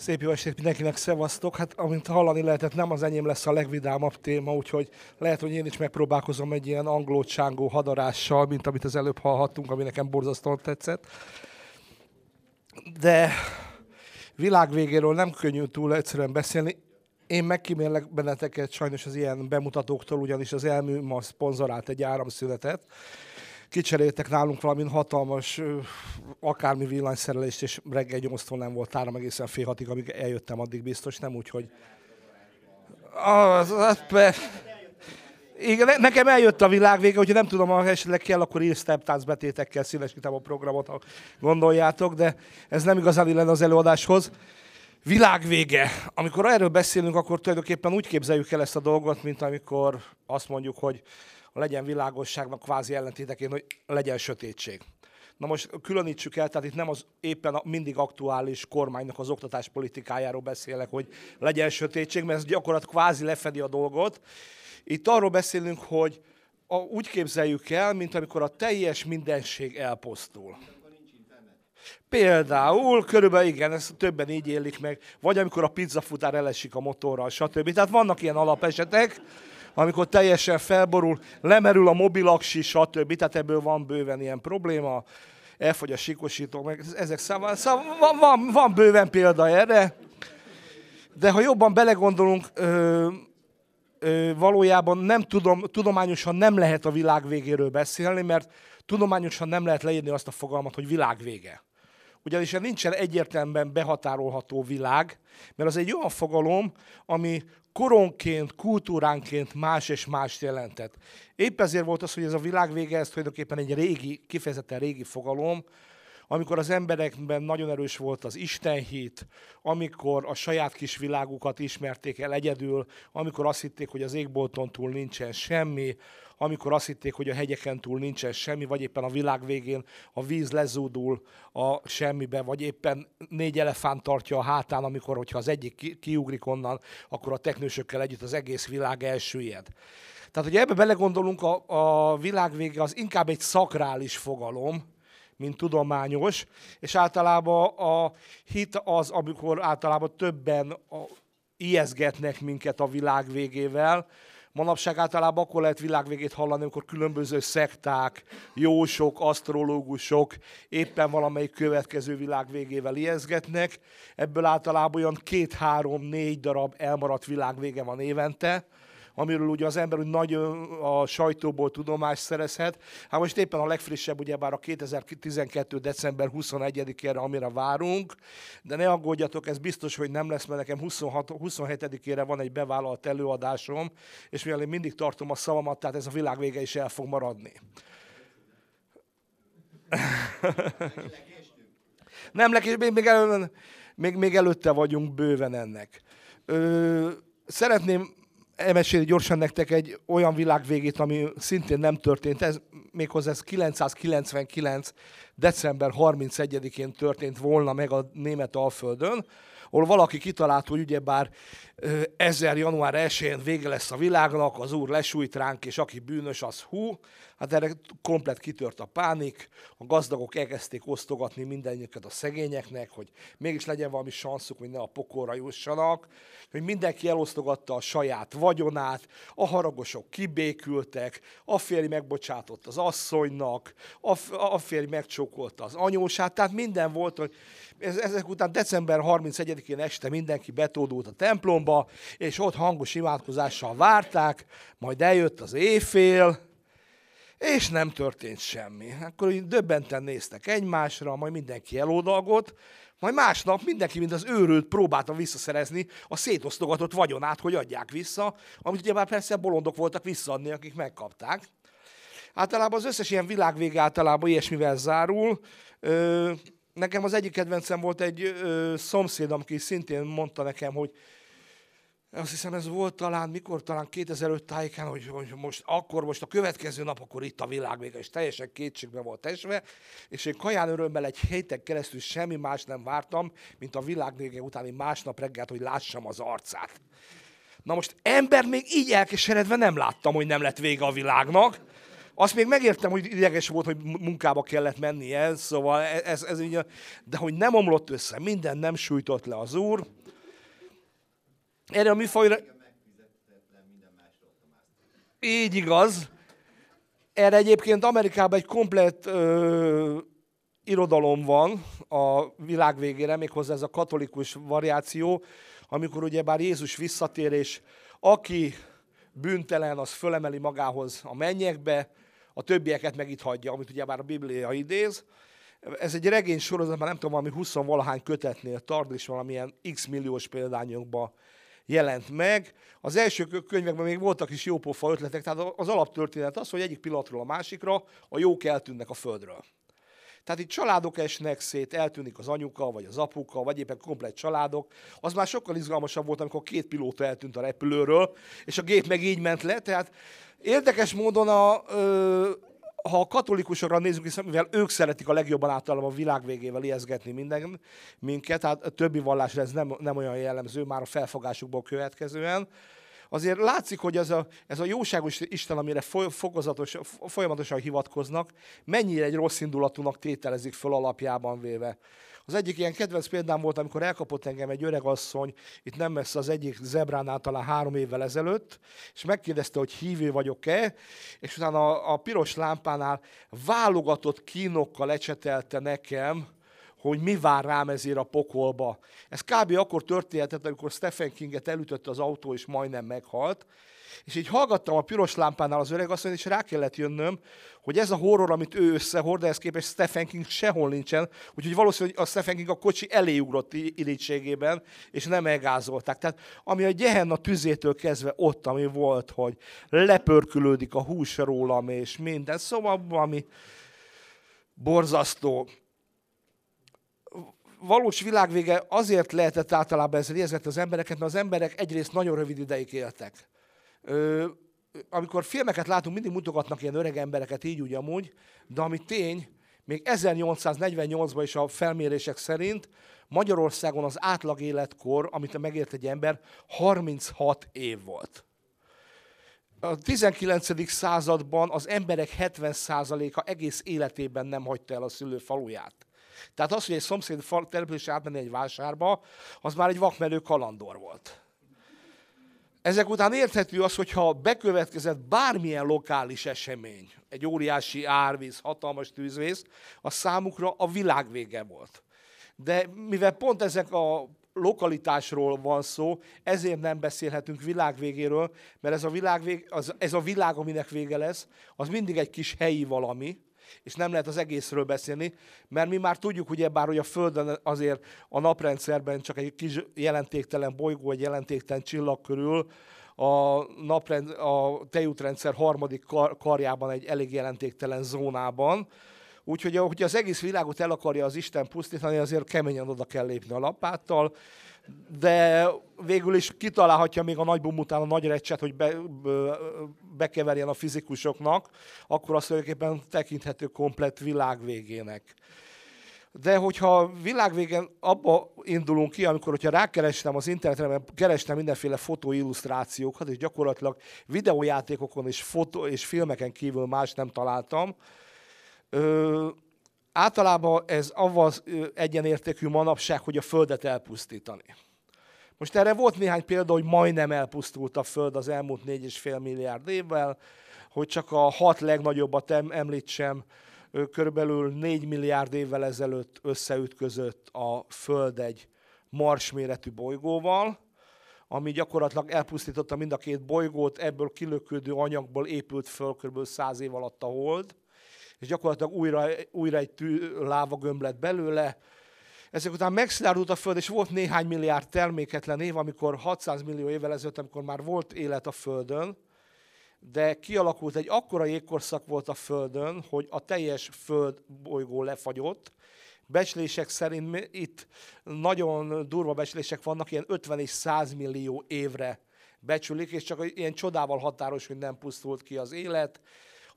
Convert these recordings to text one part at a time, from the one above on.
Szép jó estét mindenkinek, szevasztok. Hát, amint hallani lehetett, nem az enyém lesz a legvidámabb téma, úgyhogy lehet, hogy én is megpróbálkozom egy ilyen anglócsángó hadarással, mint amit az előbb hallhattunk, ami nekem borzasztóan tetszett. De világ végéről nem könnyű túl egyszerűen beszélni. Én megkímélek benneteket sajnos az ilyen bemutatóktól, ugyanis az elmű ma szponzorált egy áramszünetet, kicseréltek nálunk valami hatalmas akármi villanyszerelést, és reggel 8 nem volt áram egészen fél hatig, amíg eljöttem addig biztos, nem úgy, hogy... Az, az, igen, nekem eljött a világ vége, hogyha nem tudom, ha esetleg kell, akkor ír step betétekkel színesítem a programot, ha gondoljátok, de ez nem igazán illene az előadáshoz. Világ vége. Amikor erről beszélünk, akkor tulajdonképpen úgy képzeljük el ezt a dolgot, mint amikor azt mondjuk, hogy legyen világosságnak kvázi ellentéteként, hogy legyen sötétség. Na most különítsük el, tehát itt nem az éppen a mindig aktuális kormánynak az oktatáspolitikájáról beszélek, hogy legyen sötétség, mert ez gyakorlat kvázi lefedi a dolgot. Itt arról beszélünk, hogy a, úgy képzeljük el, mint amikor a teljes mindenség elposztul. Például, körülbelül igen, ezt többen így élik meg, vagy amikor a pizzafutár elesik a motorral, stb. Tehát vannak ilyen alapesetek, amikor teljesen felborul, lemerül a mobilaksi, stb. Tehát ebből van bőven ilyen probléma, elfogy a sikosító, meg ezek számára. Szóval van, van, van bőven példa erre, de ha jobban belegondolunk, ö, ö, valójában nem tudom, tudományosan nem lehet a világ végéről beszélni, mert tudományosan nem lehet leírni azt a fogalmat, hogy világ vége. Ugyanis nincsen egyértelműen behatárolható világ, mert az egy olyan fogalom, ami koronként, kultúránként más és más jelentett. Épp ezért volt az, hogy ez a világ vége, ez tulajdonképpen egy régi, kifejezetten régi fogalom, amikor az emberekben nagyon erős volt az istenhit, amikor a saját kis világukat ismerték el egyedül, amikor azt hitték, hogy az égbolton túl nincsen semmi, amikor azt hitték, hogy a hegyeken túl nincsen semmi, vagy éppen a világ végén a víz lezúdul a semmibe, vagy éppen négy elefánt tartja a hátán, amikor, hogyha az egyik ki, kiugrik onnan, akkor a teknősökkel együtt az egész világ elsüllyed. Tehát, hogy ebbe belegondolunk, a, a világ vége az inkább egy szakrális fogalom, mint tudományos, és általában a hit az, amikor általában többen a, ijeszgetnek minket a világ végével, Manapság általában akkor lehet világvégét hallani, amikor különböző szekták, jósok, asztrológusok éppen valamelyik következő világvégével ijeszgetnek. Ebből általában olyan két-három-négy darab elmaradt világvége van évente, amiről ugye az ember úgy nagy a sajtóból tudomást szerezhet. Hát most éppen a legfrissebb, ugyebár a 2012. december 21-ére, amire várunk, de ne aggódjatok, ez biztos, hogy nem lesz, mert nekem 26, 27-ére van egy bevállalt előadásom, és mivel én mindig tartom a szavamat, tehát ez a világ vége is el fog maradni. nem még, még, elő, még, még előtte vagyunk bőven ennek. Ö, szeretném elmesélni gyorsan nektek egy olyan világvégét, ami szintén nem történt. Ez méghozzá ez 999. december 31-én történt volna meg a német Alföldön, ahol valaki kitalált, hogy ugyebár 1000. január 1-én vége lesz a világnak, az úr lesújt ránk, és aki bűnös, az hú. Hát erre komplet kitört a pánik, a gazdagok elkezdték osztogatni mindenjüket a szegényeknek, hogy mégis legyen valami sanszuk, hogy ne a pokolra jussanak, hogy mindenki elosztogatta a saját vagyonát, a haragosok kibékültek, a férj megbocsátott az asszonynak, a, a férj megcsókolta az anyósát, tehát minden volt, hogy ezek után december 31-én este mindenki betódult a templomba, és ott hangos imádkozással várták, majd eljött az éjfél, és nem történt semmi. Akkor így döbbenten néztek egymásra, majd mindenki elódalgott, majd másnap mindenki, mint az őrült próbálta visszaszerezni a szétosztogatott vagyonát, hogy adják vissza, amit ugye már persze bolondok voltak visszaadni, akik megkapták. Általában az összes ilyen világvége általában ilyesmivel zárul. Nekem az egyik kedvencem volt egy szomszéd, aki szintén mondta nekem, hogy azt hiszem ez volt talán, mikor talán 2005 tájékán, hogy, hogy most akkor, most a következő nap, akkor itt a világ vége, és teljesen kétségbe volt esve, és én kaján örömmel egy héten keresztül semmi más nem vártam, mint a világ vége utáni másnap reggelt, hogy lássam az arcát. Na most ember még így elkeseredve nem láttam, hogy nem lett vége a világnak, Azt még megértem, hogy ideges volt, hogy munkába kellett mennie, szóval ez, ez, ez így, de hogy nem omlott össze, minden nem sújtott le az úr. Erre a műfajra... Így igaz. Erre egyébként Amerikában egy komplett ö, irodalom van a világ végére, méghozzá ez a katolikus variáció, amikor ugye bár Jézus visszatér, és aki bűntelen, az fölemeli magához a mennyekbe, a többieket meg itt hagyja, amit ugye már a Biblia idéz. Ez egy regény sorozat, már nem tudom, valami 20 valahány kötetnél tart, és valamilyen x milliós példányokban jelent meg. Az első könyvekben még voltak is jópofa ötletek, tehát az alaptörténet az, hogy egyik pillanatról a másikra a jók eltűnnek a földről. Tehát itt családok esnek szét, eltűnik az anyuka, vagy az apuka, vagy éppen komplet családok. Az már sokkal izgalmasabb volt, amikor két pilóta eltűnt a repülőről, és a gép meg így ment le. Tehát érdekes módon a, ö, ha a katolikusokra nézzük, hiszen mivel ők szeretik a legjobban általában a világ végével ijeszgetni minden, minket, tehát a többi vallásra ez nem, nem olyan jellemző, már a felfogásukból következően, azért látszik, hogy ez a, ez a jóságos Isten, amire fokozatos, folyamatosan hivatkoznak, mennyire egy rossz indulatúnak tételezik föl alapjában véve. Az egyik ilyen kedvenc példám volt, amikor elkapott engem egy öreg asszony, itt nem messze az egyik zebránál talán három évvel ezelőtt, és megkérdezte, hogy hívő vagyok-e, és utána a, a piros lámpánál válogatott kínokkal ecsetelte nekem, hogy mi vár rám ezért a pokolba. Ez kb. akkor történhetett, amikor Stephen Kinget elütötte az autó, és majdnem meghalt. És így hallgattam a piros lámpánál az öreg asszonyt, és rá kellett jönnöm, hogy ez a horror, amit ő összehord, ehhez képest Stephen King sehol nincsen, úgyhogy valószínűleg a Stephen King a kocsi elé ugrott irítségében, és nem elgázolták. Tehát ami a Gehenna tüzétől kezdve ott, ami volt, hogy lepörkülődik a hús rólam, és minden, szóval ami borzasztó valós világvége azért lehetett általában ezzel ijeszgetni az embereket, mert az emberek egyrészt nagyon rövid ideig éltek. Ö, amikor filmeket látunk, mindig mutogatnak ilyen öreg embereket, így úgy amúgy, de ami tény, még 1848-ban is a felmérések szerint Magyarországon az átlag életkor, amit megért egy ember, 36 év volt. A 19. században az emberek 70%-a egész életében nem hagyta el a szülő faluját. Tehát az, hogy egy szomszéd település átmenni egy vásárba, az már egy vakmerő kalandor volt. Ezek után érthető az, hogyha bekövetkezett bármilyen lokális esemény, egy óriási árvíz, hatalmas tűzvész, a számukra a világ vége volt. De mivel pont ezek a lokalitásról van szó, ezért nem beszélhetünk világvégéről, mert ez a világ, az, ez a világ, aminek vége lesz, az mindig egy kis helyi valami, és nem lehet az egészről beszélni, mert mi már tudjuk, hogy bár hogy a Földön azért a naprendszerben csak egy kis jelentéktelen bolygó, egy jelentéktelen csillag körül, a, naprend, a tejútrendszer harmadik kar, karjában egy elég jelentéktelen zónában. Úgyhogy hogyha az egész világot el akarja az Isten pusztítani, azért keményen oda kell lépni a lapáttal, de végül is kitalálhatja még a nagybum után a nagy recset, hogy be, be, bekeverjen a fizikusoknak, akkor azt tulajdonképpen tekinthető komplet világ végének. De hogyha világvégen abba indulunk ki, amikor hogyha rákerestem az internetre, mert kerestem mindenféle fotóillusztrációkat, és gyakorlatilag videójátékokon és, fotó, és filmeken kívül más nem találtam, ö, általában ez avval egyenértékű manapság, hogy a Földet elpusztítani. Most erre volt néhány példa, hogy majdnem elpusztult a Föld az elmúlt 4,5 milliárd évvel, hogy csak a hat legnagyobbat említsem, körülbelül 4 milliárd évvel ezelőtt összeütközött a Föld egy Mars méretű bolygóval, ami gyakorlatilag elpusztította mind a két bolygót, ebből kilökődő anyagból épült föl kb. 100 év alatt a hold, és gyakorlatilag újra, újra egy tű, lávagömb lett belőle. Ezek után megszilárdult a Föld, és volt néhány milliárd terméketlen év, amikor 600 millió évvel ezelőtt, amikor már volt élet a Földön, de kialakult egy akkora jégkorszak volt a Földön, hogy a teljes Föld bolygó lefagyott. Becslések szerint itt nagyon durva becslések vannak, ilyen 50 és 100 millió évre becsülik, és csak ilyen csodával határos, hogy nem pusztult ki az élet.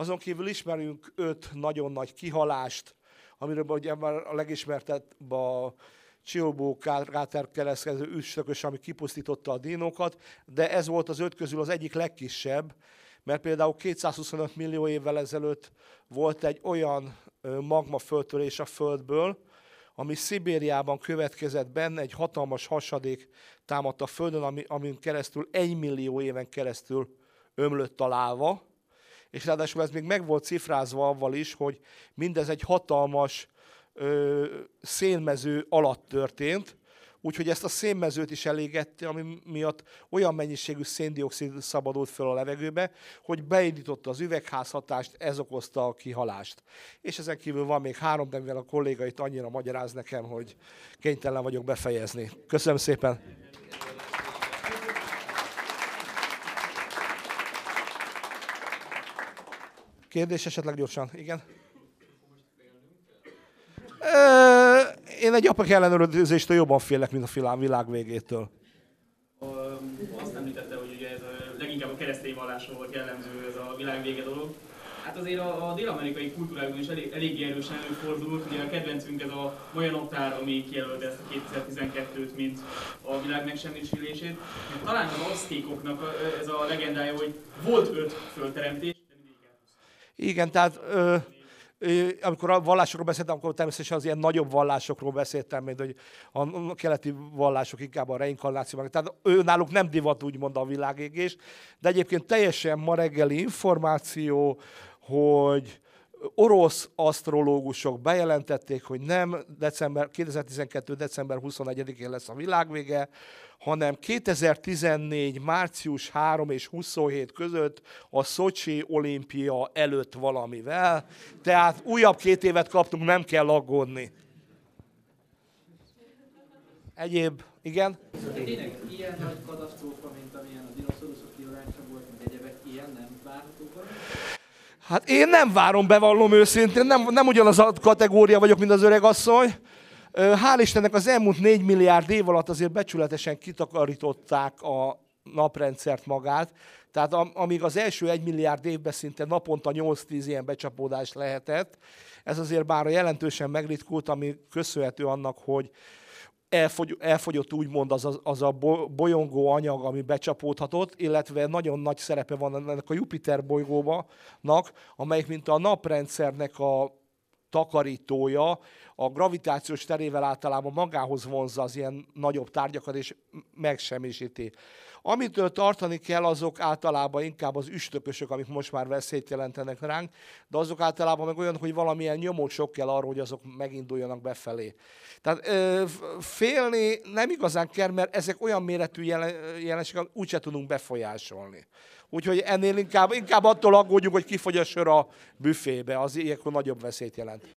Azon kívül ismerünk öt nagyon nagy kihalást, amiről ugye már a legismertebb a Csilbó Káter kereszkező üstökös, ami kipusztította a dinókat, de ez volt az öt közül az egyik legkisebb, mert például 225 millió évvel ezelőtt volt egy olyan magma föltörés a Földből, ami Szibériában következett benne, egy hatalmas hasadék támadt a Földön, ami, amin keresztül egy millió éven keresztül ömlött a láva, és ráadásul ez még meg volt cifrázva avval is, hogy mindez egy hatalmas ö, szénmező alatt történt, úgyhogy ezt a szénmezőt is elégette, ami miatt olyan mennyiségű széndiokszid szabadult föl a levegőbe, hogy beindította az üvegházhatást, ez okozta a kihalást. És ezen kívül van még három, de mivel a kollégait annyira magyaráz nekem, hogy kénytelen vagyok befejezni. Köszönöm szépen! Kérdés esetleg gyorsan? Igen? Én egy apak ellenőrzéstől jobban félek, mint a világ végétől. Azt említette, hogy ugye ez leginkább a keresztény vallásról volt jellemző ez a világ vége dolog. Hát azért a, a dél-amerikai kultúrákban is elég, elég erősen előfordult. Ugye a kedvencünk ez a Maja Naptár, ami kijelölte ezt a 2012-t, mint a világ megsemmisülését. Talán az aztékoknak ez a legendája, hogy volt öt fölteremtés, igen, tehát ö, ö, amikor a vallásokról beszéltem, akkor természetesen az ilyen nagyobb vallásokról beszéltem, mint hogy a keleti vallások inkább a reinkarnáció. Tehát ő náluk nem divat úgymond a világégés, de egyébként teljesen ma reggeli információ, hogy orosz asztrológusok bejelentették, hogy nem december, 2012. december 21-én lesz a világvége, hanem 2014. március 3 és 27 között a Szocsi olimpia előtt valamivel. Tehát újabb két évet kaptunk, nem kell aggódni. Egyéb, igen? Tényleg ilyen nagy katasztrófa, mint amilyen a dinoszauruszok kiadása volt, mint egyebek, ilyen nem várhatók Hát én nem várom, bevallom őszintén, nem, nem ugyanaz a kategória vagyok, mint az öreg asszony. Hál' Istennek az elmúlt 4 milliárd év alatt azért becsületesen kitakarították a naprendszert magát, tehát amíg az első 1 milliárd évben szinte naponta 8-10 ilyen becsapódás lehetett, ez azért bár jelentősen megritkult, ami köszönhető annak, hogy elfogy, elfogyott úgymond az az a bolyongó anyag, ami becsapódhatott, illetve nagyon nagy szerepe van ennek a Jupiter bolygónak, amelyik mint a naprendszernek a takarítója, a gravitációs terével általában magához vonzza az ilyen nagyobb tárgyakat, és megsemmisíti. Amitől tartani kell, azok általában inkább az üstökösök, amik most már veszélyt jelentenek ránk, de azok általában meg olyan, hogy valamilyen nyomósok kell arra, hogy azok meginduljanak befelé. Tehát ö, félni nem igazán kell, mert ezek olyan méretű jelen, jelenségek, úgyse tudunk befolyásolni. Úgyhogy ennél inkább, inkább attól aggódjunk, hogy kifogy a sör a büfébe, az ilyenkor nagyobb veszélyt jelent.